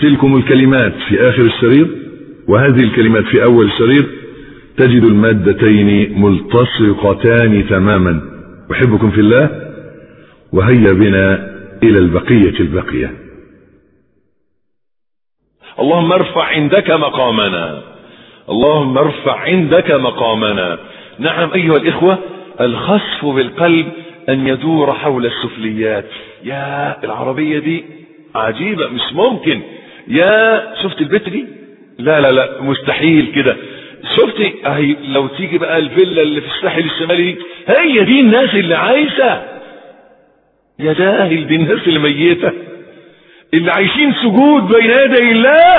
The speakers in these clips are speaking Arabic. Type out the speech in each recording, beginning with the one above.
تلكم الكلمات في آخر الشريط وهذه الكلمات في أول الشريط تجد المادتين ملتصقتان تماما. أحبكم في الله وهيا بنا إلى البقية البقية اللهم ارفع عندك مقامنا. اللهم ارفع عندك مقامنا. نعم أيها الإخوة الخسف بالقلب أن يدور حول السفليات. يا العربية دي عجيبة مش ممكن. يا شفت البيت دي؟ لا لا لا مستحيل كده. شفتي أهي لو تيجي بقى الفيلا اللي في الساحل الشمالي هي دي الناس اللي عايشة. يا جاهل دي الناس اللي ميتة. اللي عايشين سجود بين يدي الله.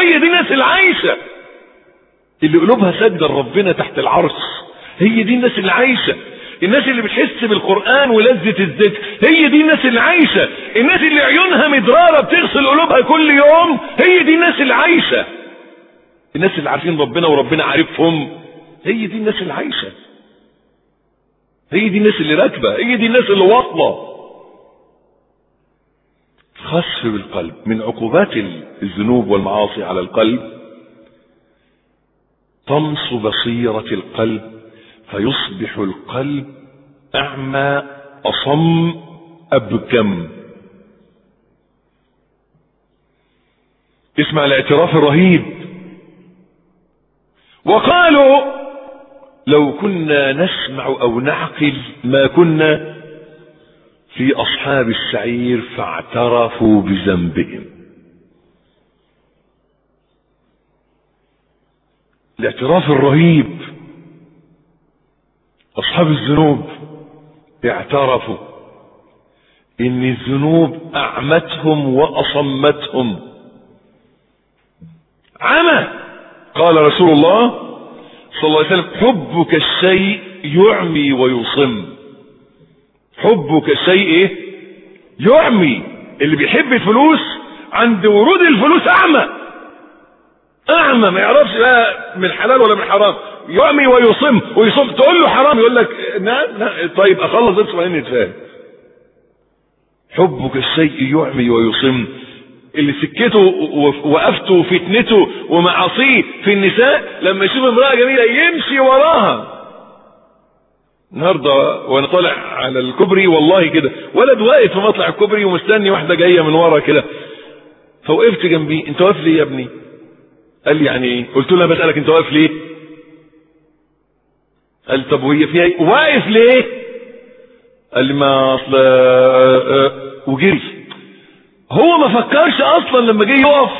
هي دي الناس اللي عايشة. اللي قلوبها سجدة لربنا تحت العرش. هي دي الناس اللي عايشة. الناس اللي بتحس بالقرآن ولذة الذكر هي دي الناس اللي عايشة. الناس اللي عيونها مدرارة بتغسل قلوبها كل يوم هي دي الناس اللي عايشة الناس اللي عارفين ربنا وربنا عارفهم هي دي الناس اللي عايشة. هي دي الناس اللي راكبة هي دي الناس اللي واصلة. خسف بالقلب من عقوبات الذنوب والمعاصي على القلب طمس بصيرة القلب فيصبح القلب أعمى أصم أبكم. اسمع الاعتراف الرهيب. وقالوا لو كنا نسمع أو نعقل ما كنا في أصحاب السعير فاعترفوا بذنبهم. الاعتراف الرهيب أصحاب الذنوب اعترفوا إن الذنوب أعمتهم وأصمتهم. عمى! قال رسول الله صلى الله عليه وسلم حبك الشيء يعمي ويصم. حبك الشيء إيه؟ يعمي. اللي بيحب الفلوس عند ورود الفلوس أعمى. أعمى. ما يعرفش بقى من حلال ولا من حرام يعمي ويصم. ويصم. تقول له حرام يقول لك نعم نعم طيب أخلص بس وبعدين نتفاهم حبك الشيء يعمي ويصم. اللي سكته وقفته وفتنته ومعاصيه في النساء لما يشوف امرأة جميلة يمشي وراها. النهارده وأنا طالع على الكوبري والله كده. ولد واقف في مطلع الكوبري ومستني واحدة جاية من ورا كده. فوقفت جنبي أنت واقف ليه يا ابني؟ قال لي يعني إيه قلت له أنا بسألك أنت واقف ليه؟ قال طب وهي فيها إيه؟ واقف ليه؟ قال لي ما أصل وجري. هو ما فكرش أصلا لما جه يقف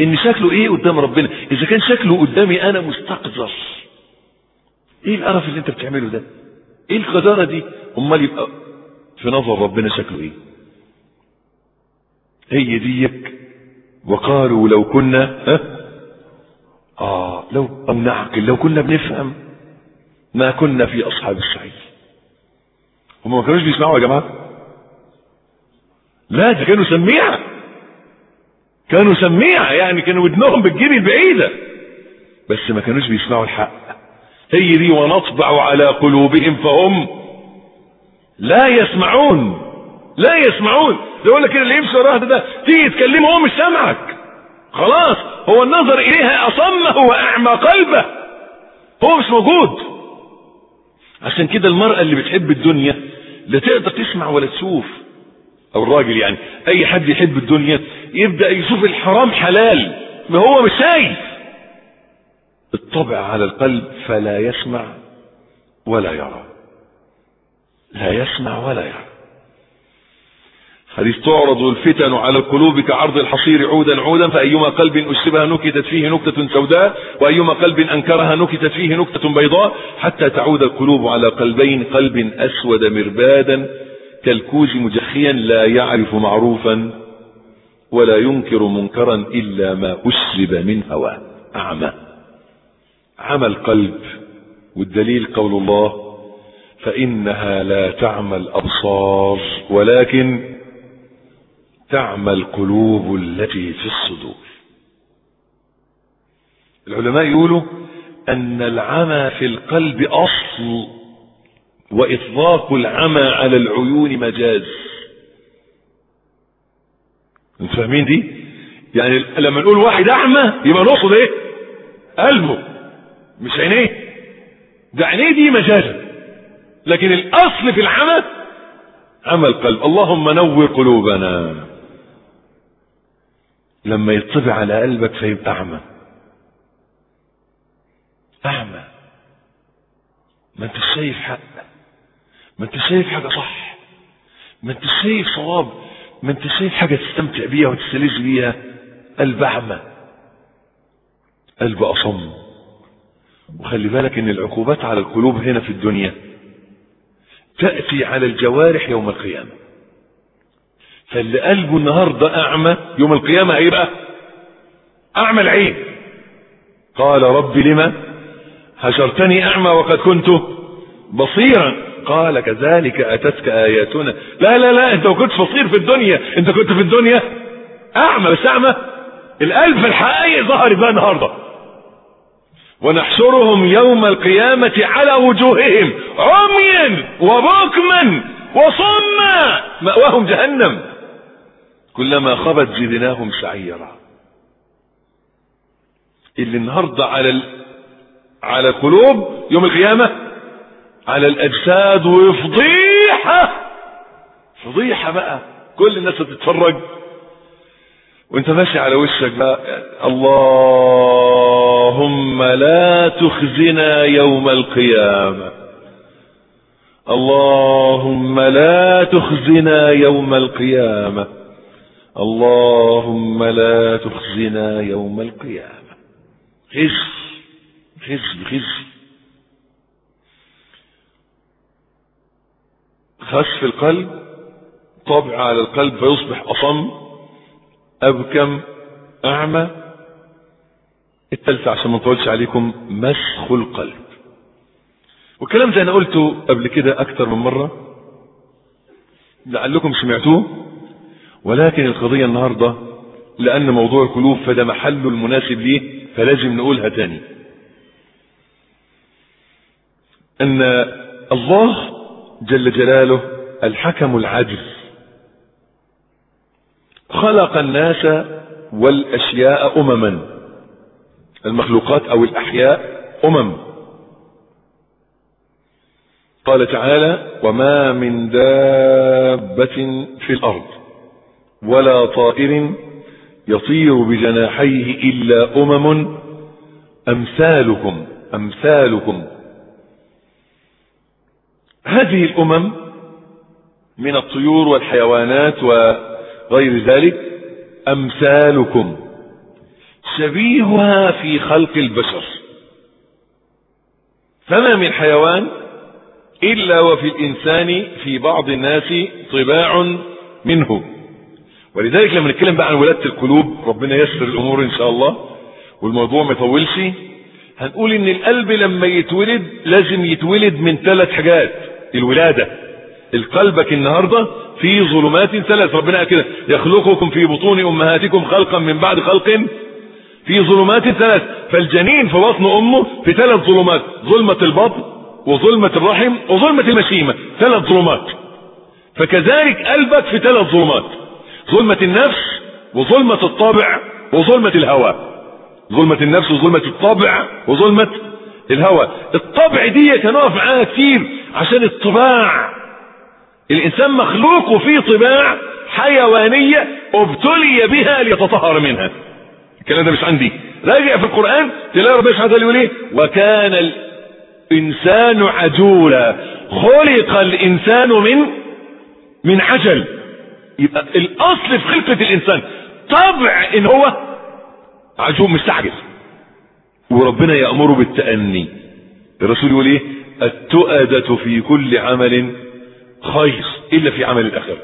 إن شكله إيه قدام ربنا. إذا كان شكله قدامي أنا مستقذر. إيه القرف اللي أنت بتعمله ده؟ إيه القذارة دي؟ أمال يبقى في نظر ربنا شكله إيه؟ هي ديك. وقالوا لو كنا ها؟ آه لو نعقل لو كنا بنفهم ما كنا في أصحاب السعير. هم ما كانوش بيسمعوا يا جماعة؟ لا ده كانوا سميعة. كانوا سميعة يعني كانوا ودنهم بتجيب البعيدة. بس ما كانوش بيسمعوا الحق. هي دي ونطبع على قلوبهم فهم لا يسمعون لا يسمعون. يقول لك اللي يمشي وراه ده تيجي تكلمه هو مش سامعك. خلاص هو النظر إليها أصمه وأعمى قلبه. هو مش موجود. عشان كده المرأة اللي بتحب الدنيا لا تقدر تسمع ولا تشوف. أو الراجل يعني. أي حد يحب الدنيا يبدأ يشوف الحرام حلال. ما هو مش شايف. الطبع على القلب فلا يسمع ولا يرى. لا يسمع ولا يرى. حديث تعرض الفتن على القلوب كعرض الحصير عودا عودا فأيما قلب أشربها نكتت فيه نكتة سوداء وأيما قلب أنكرها نكتت فيه نكتة بيضاء حتى تعود القلوب على قلبين قلب أسود مربادا كالكوز مجخيا لا يعرف معروفا ولا ينكر منكرا إلا ما أسلب من هواه أعمى. عمى القلب والدليل قول الله فإنها لا تعمى الأبصار ولكن تعمى القلوب التي في الصدور. العلماء يقولوا أن العمى في القلب أصل وإطلاق العمى على العيون مجاز. أنتوا فاهمين دي؟ يعني لما نقول واحد أعمى يبقى نقصد إيه؟ قلبه مش عينيه. ده عينيه دي مجازا لكن الأصل في العمى عمى القلب. اللهم نور قلوبنا. لما يطبع على قلبك فيبقى أعمى. أعمى. ما انت شايف حق ما انت شايف حاجة صح. ما انت شايف صواب. ما انت شايف حاجة تستمتع بيها وتستلذ بيها. قلب أعمى. قلب أصم. وخلي بالك إن العقوبات على القلوب هنا في الدنيا تأتي على الجوارح يوم القيامة. فاللي قلبه النهاردة أعمى يوم القيامة هيبقى أعمى العين. قال رب لما حشرتني أعمى وقد كنت بصيرا. قال كذلك أتتك آياتنا. لا لا لا أنت ما كنتش بصير في الدنيا. أنت كنت في الدنيا أعمى بس أعمى. القلب في الحقائق ظهر بقى النهارده. ونحشرهم يوم القيامة على وجوههم عميا وبكما وصما مأواهم جهنم. كلما خبت زدناهم سعيرا اللي النهاردة على ال... على القلوب يوم القيامة على الأجساد وفضيحة. فضيحة بقى. كل الناس تتفرج وانت ماشي على وشك بقى. اللهم لا تخزنا يوم القيامة. اللهم لا تخزنا يوم القيامة. اللهم لا تخزنا يوم القيامة. خزي خزي خزي. خسف القلب طبع على القلب فيصبح أصم أبكم أعمى. التالتة عشان ما نطولش عليكم مسخ القلب. والكلام زي أنا قلته قبل كده أكتر من مرة. لعلكم سمعتوه. ولكن القضية النهاردة لأن موضوع القلوب فده محله المناسب ليه فلازم نقولها تاني. أن الله جل جلاله الحكم العدل خلق الناس والأشياء أمما. المخلوقات أو الأحياء أمم. قال تعالى وما من دابة في الأرض ولا طائر يطير بجناحيه إلا أمم. أمثالكم أمثالكم هذه الأمم من الطيور والحيوانات وغير ذلك أمثالكم شبيهها في خلق البشر. فما من حيوان إلا وفي الإنسان في بعض الناس طباع منه. ولذلك لما نتكلم بقى عن ولادة القلوب ربنا يسر الأمور إن شاء الله والموضوع ما يطولش. هنقول إن القلب لما يتولد لازم يتولد من ثلاث حاجات. الولادة. القلبك النهاردة في ظلمات ثلاث. ربنا قال كده يخلقكم في بطون أمهاتكم خلقا من بعد خلق. في ظلمات ثلاث. فالجنين في بطن أمه في ثلاث ظلمات ظلمة البطن وظلمة الرحم وظلمة المشيمة ثلاث ظلمات. فكذلك قلبك في ثلاث ظلمات ظلمة النفس وظلمة الطابع وظلمة الهوى ظلمة النفس وظلمة الطابع وظلمة الهوى. الطبع دي هنقف معاها كتير عشان الطباع. الإنسان مخلوق وفيه طباع حيوانية أبتلي بها ليتطهر منها. الكلام ده مش عندي. راجع في القرآن تلاقي ربنا سبحانه وتعالى إيه وكان الإنسان عجولا. خلق الإنسان من من عجل. يبقى الأصل في خلقة الإنسان. طبع إن هو عجول مستعجل. وربنا يأمره بالتأني. الرسول يقول إيه؟ التؤدة في كل عمل خير إلا في عمل الاخرة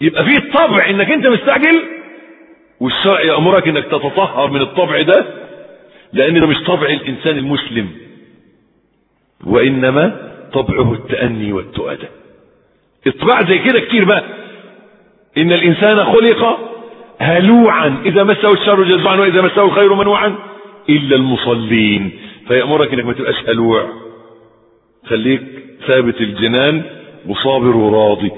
يبقى فيه طبع إنك أنت مستعجل والشرع يأمرك إنك تتطهر من الطبع ده لأن ده مش طبع الإنسان المسلم. وإنما طبعه التأني والتؤدى إطباع زي كده كتير بقى. إن الإنسان خلق هلوعا إذا مسه الشر جزوعا وإذا مسه الخير منوعا. إلا المصلين. فيأمرك إنك ما تبقاش هلوع خليك ثابت الجنان وصابر وراضي.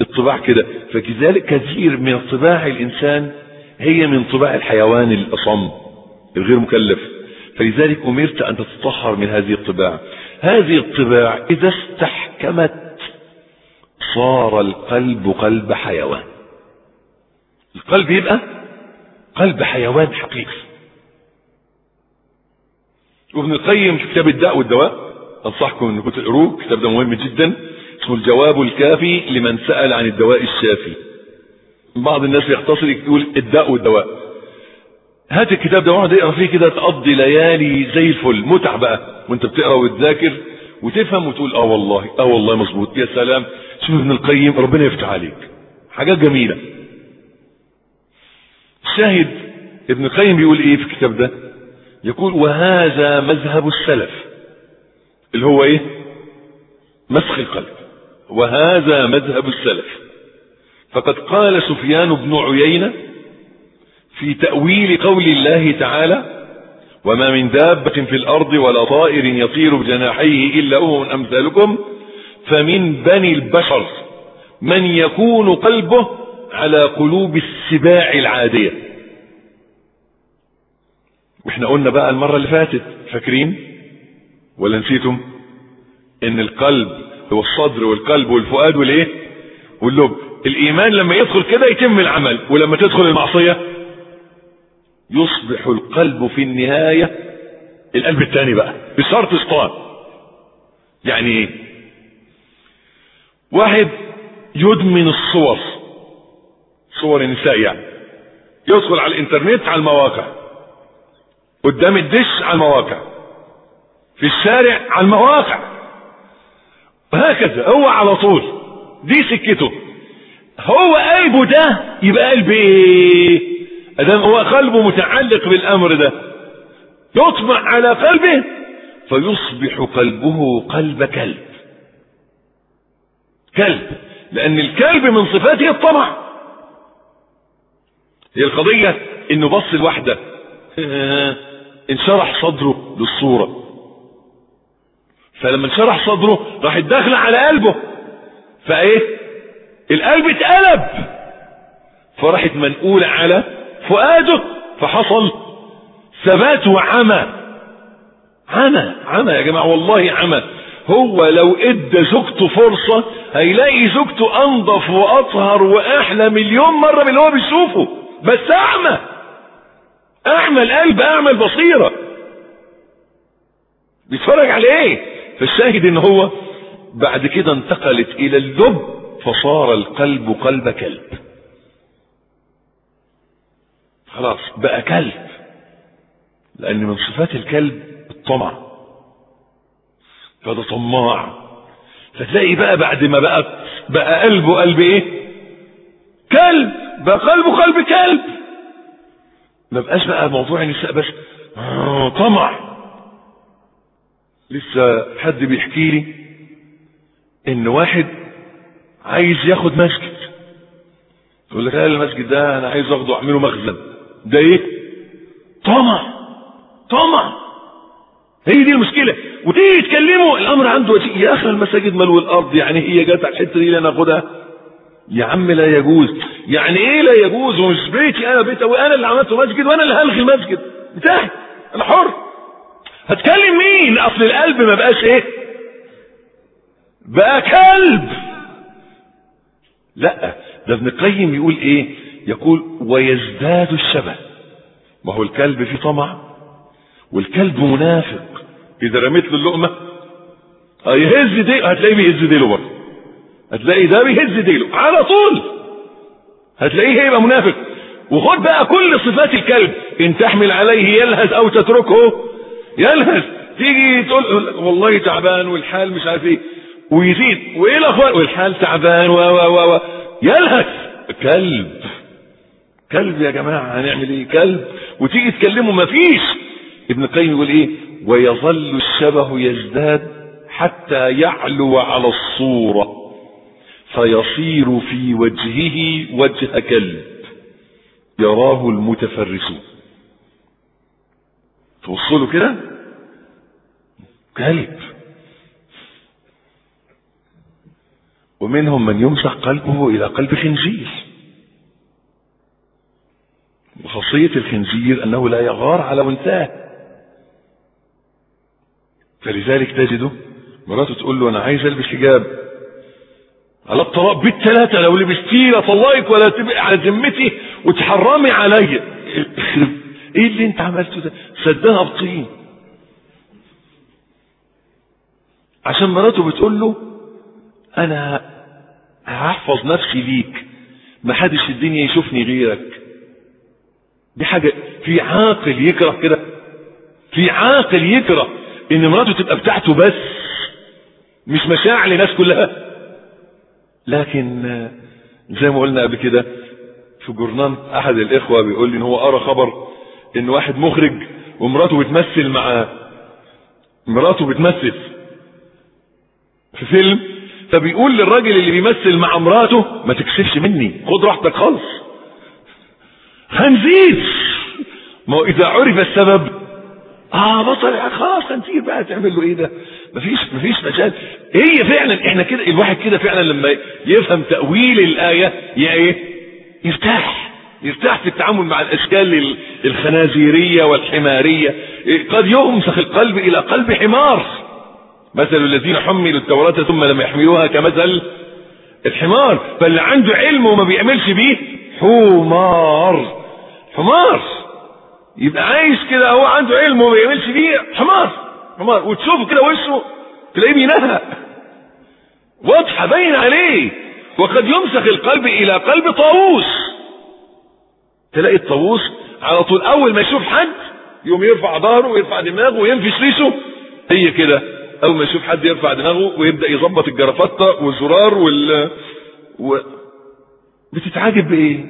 الطباع كده. فكذلك كثير من طباع الإنسان هي من طباع الحيوان الأصم الغير مكلف. فلذلك أمرت أن تتطهر من هذه الطباع. هذه الطباع إذا استحكمت صار القلب قلب حيوان. القلب يبقى قلب حيوان حقيقي. وابن القيم في كتاب الداء والدواء أنصحكم إنكم تقروه الكتاب ده مهم جدا اسمه الجواب الكافي لمن سأل عن الدواء الشافي. بعض الناس يختصر يقول الداء والدواء. هات الكتاب ده واقعد اقرا فيه كده تقضي ليالي زي الفل متع بقى وانت بتقرأ وتذاكر وتفهم وتقول آه والله آه والله مظبوط يا سلام. شوف ابن القيم ربنا يفتح عليك. حاجات جميلة. الشاهد ابن القيم بيقول إيه في الكتاب ده؟ يقول وهذا مذهب السلف. اللي هو إيه؟ مسخ القلب. وهذا مذهب السلف. فقد قال سفيان بن عيينة في تأويل قول الله تعالى وما من دابة في الأرض ولا طائر يطير بجناحيه إلا أمم أمثالكم فمن بني البشر من يكون قلبه على قلوب السباع العادية. وإحنا قلنا بقى المرة اللي فاتت فاكرين؟ ولا نسيتم؟ إن القلب هو الصدر والقلب والفؤاد والإيه؟ واللب. الإيمان لما يدخل كده يتم العمل ولما تدخل المعصية يصبح القلب في النهاية القلب الثاني بقى بشرط اسطان يعني إيه؟ واحد يدمن الصور صور النساء يعني. يدخل على الإنترنت على المواقع. قدام الدش على المواقع. في الشارع على المواقع. وهكذا هو على طول. دي سكته. هو قلبه ده يبقى قلب إيه؟ ادام هو قلبه متعلق بالأمر ده. يطمع على قلبه فيصبح قلبه قلب كلب. كلب. لأن الكلب من صفاته الطمع. هي القضية إنه بص الواحدة. انشرح صدره للصورة. فلما انشرح صدره راح الداخل على قلبه. فايه؟ القلب اتقلب. فراحت منقولة على فؤاده. فحصل ثبات وعمى. عمى عمى يا جماعة والله عمى. هو لو إدى زوجته فرصة هيلاقي زوجته أنضف وأطهر وأحلى مليون مرة من اللي هو بيشوفه. بس أعمى. اعمى القلب اعمى البصيرة بيتفرج على إيه فالشاهد إن هو بعد كده انتقلت إلى اللب فصار القلب قلب كلب. خلاص بقى كلب. لأن من صفات الكلب الطمع. فده طماع. فتلاقي بقى بعد ما بقى بقى قلبه قلب إيه؟ كلب. بقى قلبه قلب كلب. ما بقاش بقى موضوع النساء بس آه طمع. لسه حد بيحكي لي إن واحد عايز ياخد مسجد. يقول لك المسجد ده أنا عايز أخده أعمله مخزن. ده إيه؟ طمع. طمع. هي دي المشكلة. وتيجي تكلمه الأمر عنده يا أخي المساجد ملو الأرض يعني هي جت على الحتة دي اللي أنا أخدها. يا عم لا يجوز. يعني إيه لا يجوز ومش بيتي أنا بيتي وأنا اللي عملته مسجد وأنا اللي هلغي المسجد. بتاعي أنا حر. هتكلم مين؟ أصل القلب ما بقاش إيه؟ بقى كلب. لا. ده ابن القيم يقول إيه؟ يقول ويزداد الشبه. ما هو الكلب فيه طمع. والكلب منافق. إذا رميت له اللقمة هيهز ديله. هتلاقيه بيهز ديله برضه. هتلاقي ده بيهز ديله. على طول. هتلاقيه هيبقى منافق. وخد بقى كل صفات الكلب. إن تحمل عليه يلهث أو تتركه يلهث. تيجي تقول والله تعبان والحال مش عارف إيه. ويزيد. وإيه الأخبار؟ والحال تعبان و و و يلهث. كلب. كلب يا جماعة هنعمل إيه؟ كلب. وتيجي تكلمه مفيش. ابن القيم يقول إيه؟ ويظل الشبه يزداد حتى يعلو على الصورة. فيصير في وجهه وجه كلب. يراه المتفرسون. توصله كده؟ كلب. ومنهم من يمسح قلبه إلى قلب خنزير. وخاصية الخنزير أنه لا يغار على انثاه فلذلك تجده مراته تقول له أنا عايز ألبس حجاب. على الطلاق بالثلاثة لو لبستيه لا طلقك ولا تبقى على ذمتي وتحرمي عليا إيه اللي أنت عملته ده؟ سدها بطين. عشان مراته بتقول له أنا هحفظ نفسي ليك ما حدش في الدنيا يشوفني غيرك. دي حاجة في عاقل يكره كده. في عاقل يكره إن مراته تبقى بتاعته بس مش مشاعر لناس كلها. لكن زي ما قلنا قبل كده في جورنان أحد الإخوة بيقول لي إن هو قرأ خبر إن واحد مخرج ومراته بتمثل مع مراته بتمثل في فيلم فبيقول للراجل اللي بيمثل مع مراته ما تكسفش مني خد راحتك خالص. خنزير ما هو إذا عرف السبب آه بطل. خلاص خنزير بقى تعمل له إيه ده؟ مفيش مفيش مجال هي فعلا إحنا كده الواحد كده فعلا لما يفهم تأويل الآية يا إيه؟ يرتاح. يرتاح في التعامل مع الأشكال الخنازيرية والحمارية. قد يمسخ القلب إلى قلب حمار. مثل الذين حملوا التوراة ثم لم يحملوها كمثل الحمار. فاللي عنده علم وما بيعملش بيه حمار. حمار. يبقى عايش كده هو عنده علم وما بيعملش بيه حمار حمار. وتشوفه كده وشه تلاقيه بينهى واضحة باين عليه. وقد يمسخ القلب إلى قلب طاووس. تلاقي الطاووس على طول أول ما يشوف حد يقوم يرفع ظهره ويرفع دماغه وينفش ريشه. هي كده. أول ما يشوف حد يرفع دماغه ويبدأ يظبط الجرافطة والزرار وال و... بتتعاجب بإيه؟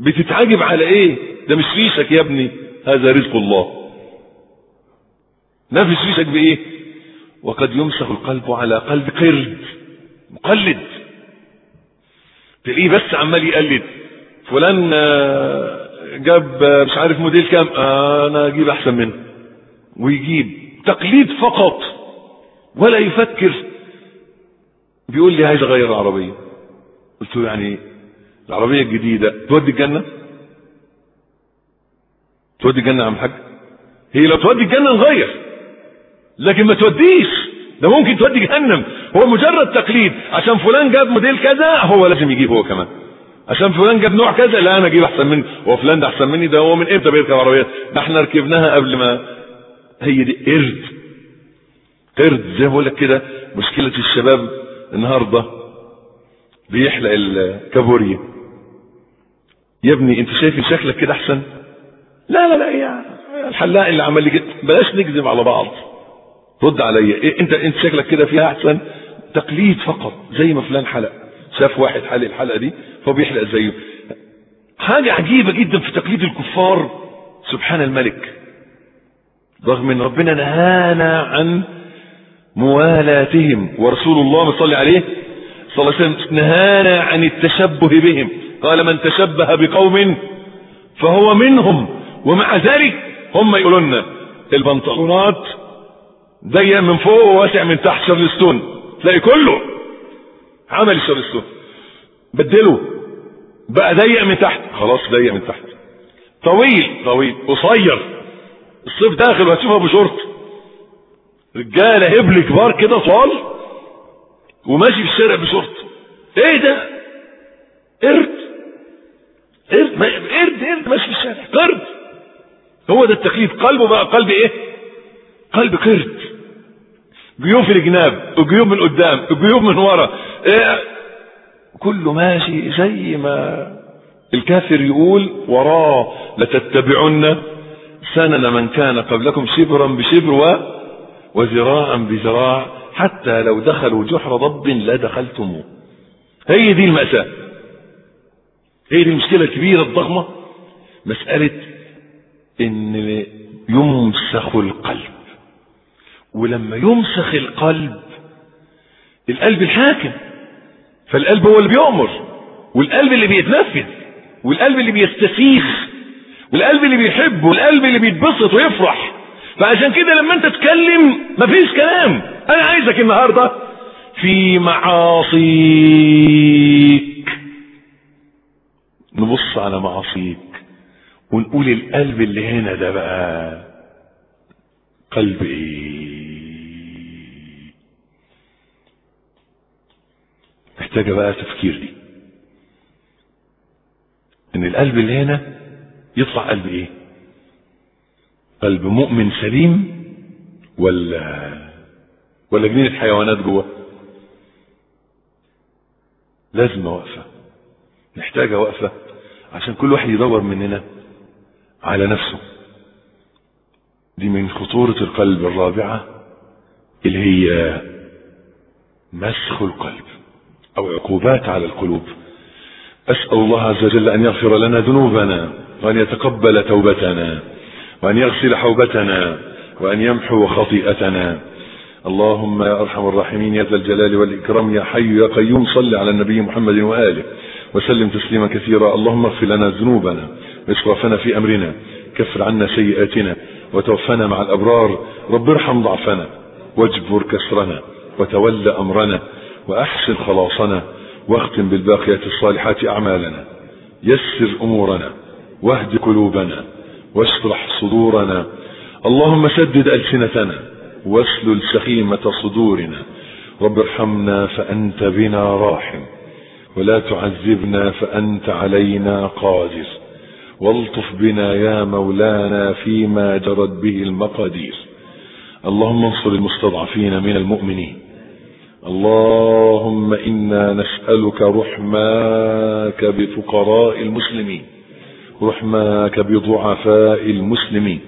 بتتعاجب على إيه؟ ده مش ريشك يا ابني. هذا رزق الله. نفس ريشك بإيه؟ وقد يمسخ القلب على قلب قرد مقلد. تلاقيه بس عمال يقلد. فلان جاب مش عارف موديل كام. أنا أجيب أحسن منه. ويجيب. تقليد فقط. ولا يفكر. بيقول لي عايز أغير العربية. قلت له يعني العربية الجديدة تودي الجنة؟ تودي الجنة يا عم حاج؟ هي لو تودي الجنة نغير. لكن ما توديش. ده ممكن تودي جهنم. هو مجرد تقليد. عشان فلان جاب موديل كذا هو لازم يجيب هو كمان. عشان فلان جاب نوع كذا لا أنا أجيب أحسن منه هو فلان ده أحسن مني ده هو من إمتى بيركب عربيات؟ ده إحنا ركبناها قبل ما هي دي. قرد. قرد زي ما بقول لك كده. مشكلة الشباب النهارده بيحلق الكابوريا. يا ابني أنت شايف شكلك كده أحسن؟ لا لا لا يا الحلاق اللي عمل لي كده بلاش نكذب على بعض. رد عليا إيه انت إنت شكلك كده فيها أحسن تقليد فقط زي ما فلان حلق. شاف واحد حلق الحلقة دي فهو بيحلق زيه. حاجة عجيبة جدا في تقليد الكفار. سبحان الملك. رغم إن ربنا نهانا عن موالاتهم ورسول الله صلى عليه صلى الله عليه وسلم نهانا عن التشبه بهم. قال من تشبه بقوم فهو منهم. ومع ذلك هم يقولوا لنا البنطلونات ضيق من فوق وواسع من تحت شارلستون تلاقي كله عمل شارلستون بدله. بقى ضيق من تحت. خلاص ضيق من تحت. طويل طويل. قصير. الصيف داخل وهتشوفها بشورت. رجالة هبل كبار كده طوال. وماشي في الشارع بشورت. إيه ده؟ قرد. قرد. قرد قرد. ماشي في الشارع. قرد. هو ده التقليد قلبه بقى قلب إيه؟ قلب قرد جيوب في الجناب وجيوب من قدام وجيوب من ورا. إيه؟ كله ماشي زي ما الكافر يقول وراه لتتبعن سنن من كان قبلكم شبرا بشبر و بذراع حتى لو دخلوا جحر ضب لدخلتموه. هي دي المأساة. هي دي المشكلة الكبيرة الضخمة. مسألة إن يمسخ القلب. ولما يمسخ القلب القلب الحاكم. فالقلب هو اللي بيؤمر والقلب اللي بيتنفذ والقلب اللي بيستسيخ والقلب اللي بيحب والقلب اللي بيتبسط ويفرح. فعشان كده لما أنت تتكلم مفيش كلام. أنا عايزك النهارده في معاصيك. نبص على معاصيك. ونقول القلب اللي هنا ده بقى قلب إيه؟ محتاجة بقى تفكير دي. إن القلب اللي هنا يطلع قلب إيه؟ قلب مؤمن سليم ولا ولا جنينة حيوانات جوه؟ لازم وقفة. محتاجة وقفة عشان كل واحد يدور مننا. على نفسه. دي من خطورة القلب الرابعة اللي هي مسخ القلب أو عقوبات على القلوب. أسأل الله عز وجل أن يغفر لنا ذنوبنا وأن يتقبل توبتنا وأن يغسل حوبتنا وأن يمحو خطيئتنا. اللهم يا أرحم الراحمين يا ذا الجلال والإكرام يا حي يا قيوم صل على النبي محمد وآله وسلم تسليما كثيرا. اللهم اغفر لنا ذنوبنا. واسرافنا في أمرنا. كفر عنا سيئاتنا وتوفنا مع الأبرار. رب ارحم ضعفنا واجبر كسرنا وتول أمرنا وأحسن خلاصنا واختم بالباقيات الصالحات أعمالنا. يسر أمورنا واهد قلوبنا واشرح صدورنا. اللهم سدد ألسنتنا واسلل سخيمة صدورنا. رب ارحمنا فأنت بنا راحم. ولا تعذبنا فأنت علينا قادر. والطف بنا يا مولانا فيما جرت به المقادير. اللهم انصر المستضعفين من المؤمنين. اللهم إنا نسألك رحماك بفقراء المسلمين رحماك بضعفاء المسلمين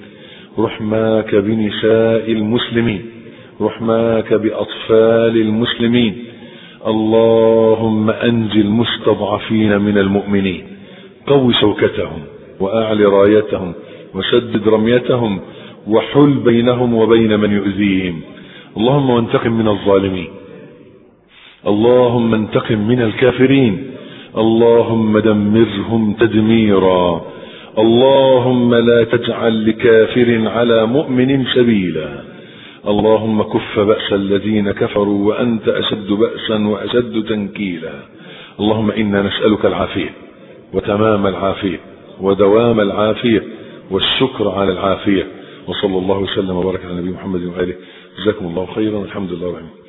رحماك بنساء المسلمين رحماك بأطفال المسلمين. اللهم انج المستضعفين من المؤمنين. قو شوكتهم. واعل رايتهم وسدد رميتهم وحل بينهم وبين من يؤذيهم. اللهم وانتقم من الظالمين. اللهم انتقم من الكافرين. اللهم دمرهم تدميرا. اللهم لا تجعل لكافر على مؤمن سبيلا اللهم كف بأس الذين كفروا وأنت أشد بأسا وأشد تنكيلا. اللهم إنا نسألك العافية وتمام العافية. ودوام العافية والشكر على العافية. وصلى الله وسلم وبارك على نبي محمد وآله جزاكم الله خيرا الحمد لله رحمه